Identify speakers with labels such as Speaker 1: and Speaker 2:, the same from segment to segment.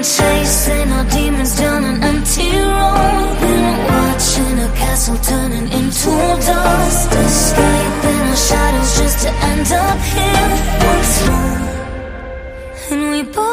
Speaker 1: been chasing our demons down an empty road. Been watching a castle turning into dust. Escaping our shadows just to end up here once more. And we both.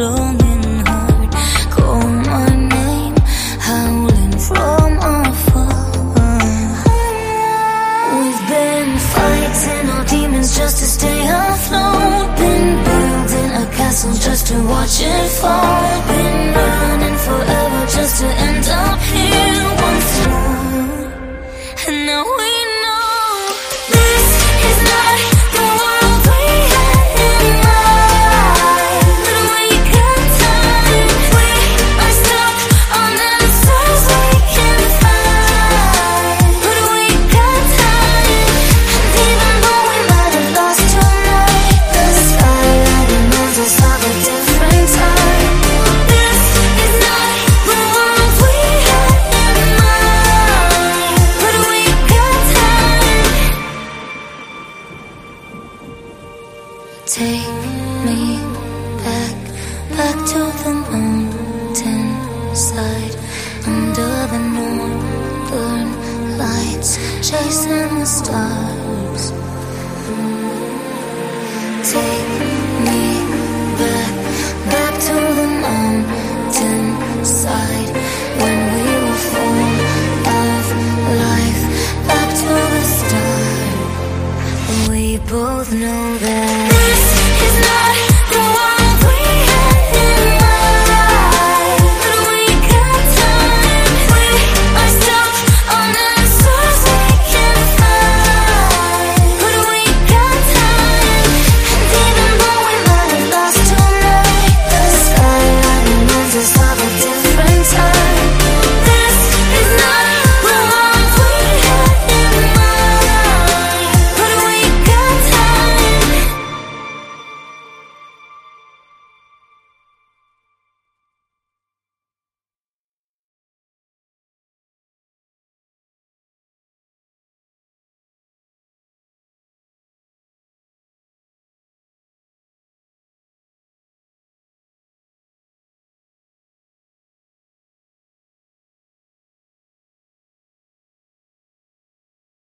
Speaker 1: longing heart. Call my name, howling from afar. We've been fighting our demons just to stay afloat. Been building a castle just to watch it fall. Been chasing the stars. Mm. Take